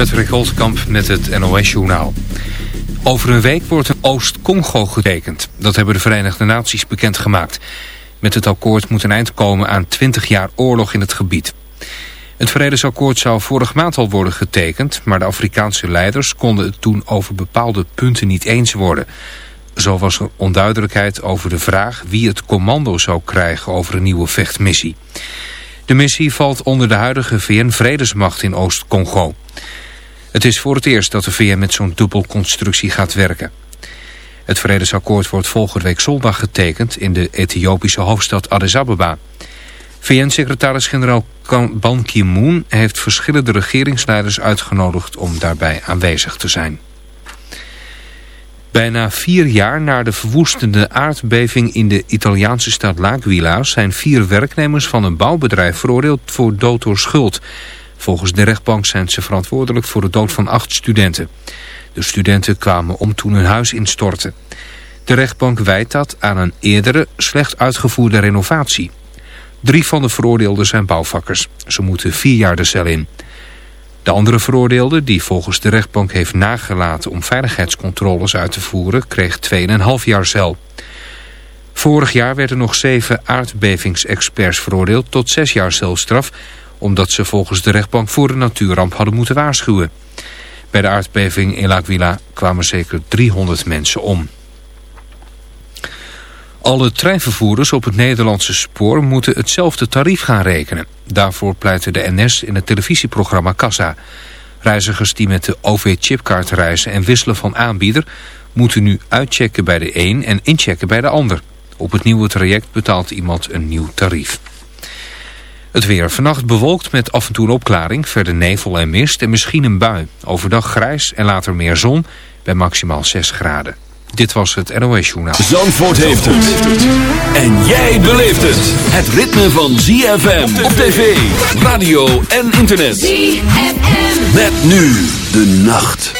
Patrick Holtkamp met het NOS-journaal. Over een week wordt Oost-Congo getekend. Dat hebben de Verenigde Naties bekendgemaakt. Met het akkoord moet een eind komen aan 20 jaar oorlog in het gebied. Het vredesakkoord zou vorige maand al worden getekend... maar de Afrikaanse leiders konden het toen over bepaalde punten niet eens worden. Zo was er onduidelijkheid over de vraag wie het commando zou krijgen over een nieuwe vechtmissie. De missie valt onder de huidige VN-vredesmacht in Oost-Congo. Het is voor het eerst dat de VN met zo'n dubbelconstructie gaat werken. Het vredesakkoord wordt volgende week zondag getekend in de Ethiopische hoofdstad Addis Ababa. VN-secretaris-generaal Ban Ki-moon heeft verschillende regeringsleiders uitgenodigd om daarbij aanwezig te zijn. Bijna vier jaar na de verwoestende aardbeving in de Italiaanse stad L'Aquila... zijn vier werknemers van een bouwbedrijf veroordeeld voor dood door schuld. Volgens de rechtbank zijn ze verantwoordelijk voor de dood van acht studenten. De studenten kwamen om toen hun huis instortte. De rechtbank wijt dat aan een eerdere, slecht uitgevoerde renovatie. Drie van de veroordeelden zijn bouwvakkers. Ze moeten vier jaar de cel in. De andere veroordeelde, die volgens de rechtbank heeft nagelaten om veiligheidscontroles uit te voeren, kreeg 2,5 jaar cel. Vorig jaar werden nog zeven aardbevingsexperts veroordeeld tot zes jaar celstraf, omdat ze volgens de rechtbank voor de natuurramp hadden moeten waarschuwen. Bij de aardbeving in L'Aquila kwamen zeker 300 mensen om. Alle treinvervoerders op het Nederlandse spoor moeten hetzelfde tarief gaan rekenen. Daarvoor pleitte de NS in het televisieprogramma Kassa. Reizigers die met de OV-chipkaart reizen en wisselen van aanbieder... moeten nu uitchecken bij de een en inchecken bij de ander. Op het nieuwe traject betaalt iemand een nieuw tarief. Het weer vannacht bewolkt met af en toe een opklaring, verder nevel en mist en misschien een bui. Overdag grijs en later meer zon bij maximaal 6 graden. Dit was het NOS Journaal. Zandvoort heeft het. En jij beleeft het. Het ritme van ZFM op tv, radio en internet. ZFM. Met nu de nacht.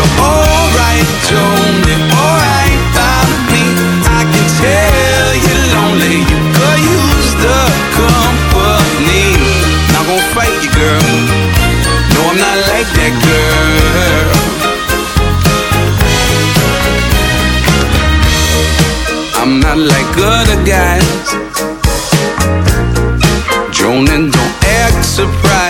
you're alright, you're alright by me. I can tell you're lonely, you could use the company. Not gonna fight you, girl. No, I'm not like that girl. I'm not like other guys. And don't act surprised.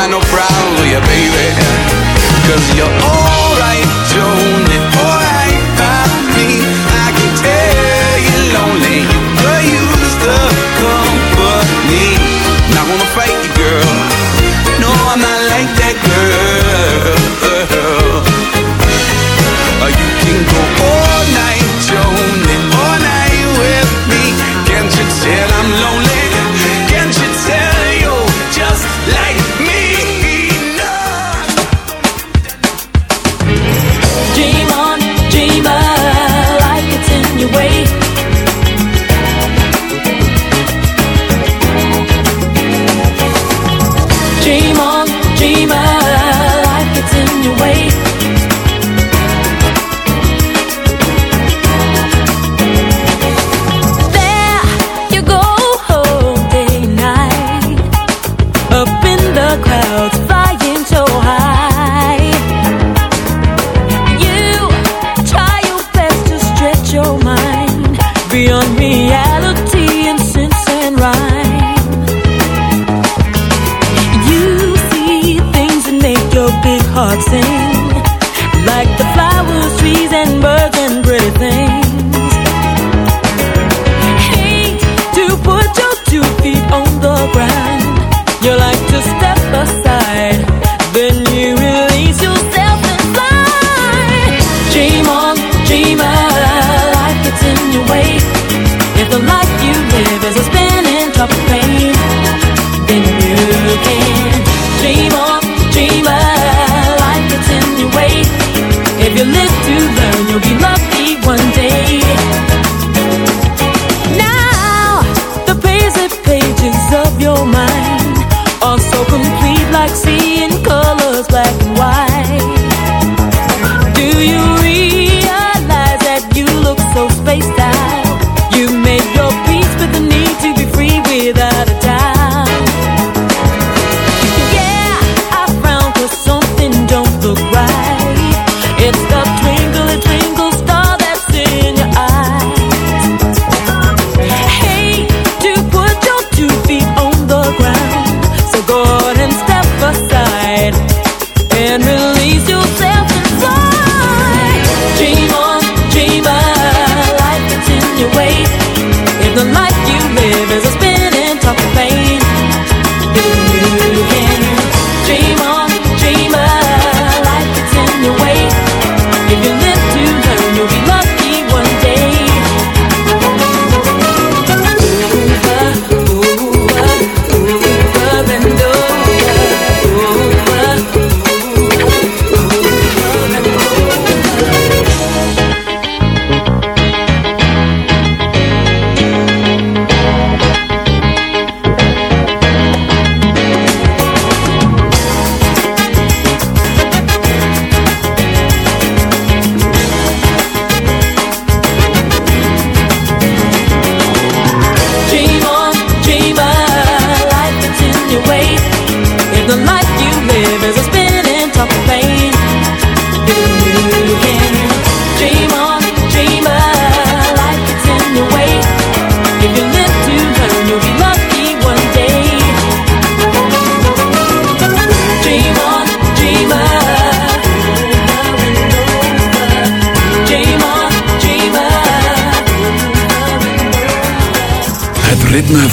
got no problem with you, baby. Cause you're alright,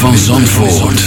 van Zandvoort.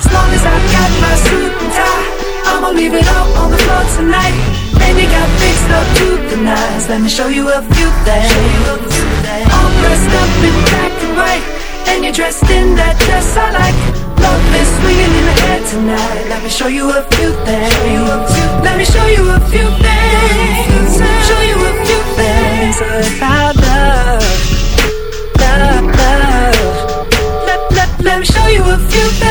As long as I've got my suit and tie, I'ma leave it all on the floor tonight. You got fixed up to the nines. Let me show you a few things. All dressed up in black and white, and you're dressed in that dress I like. Love is swinging in the air tonight. Let me show you a few things. Let me show you a few things. Show you a few things about love, love, love. Let, let, let me show you a few things.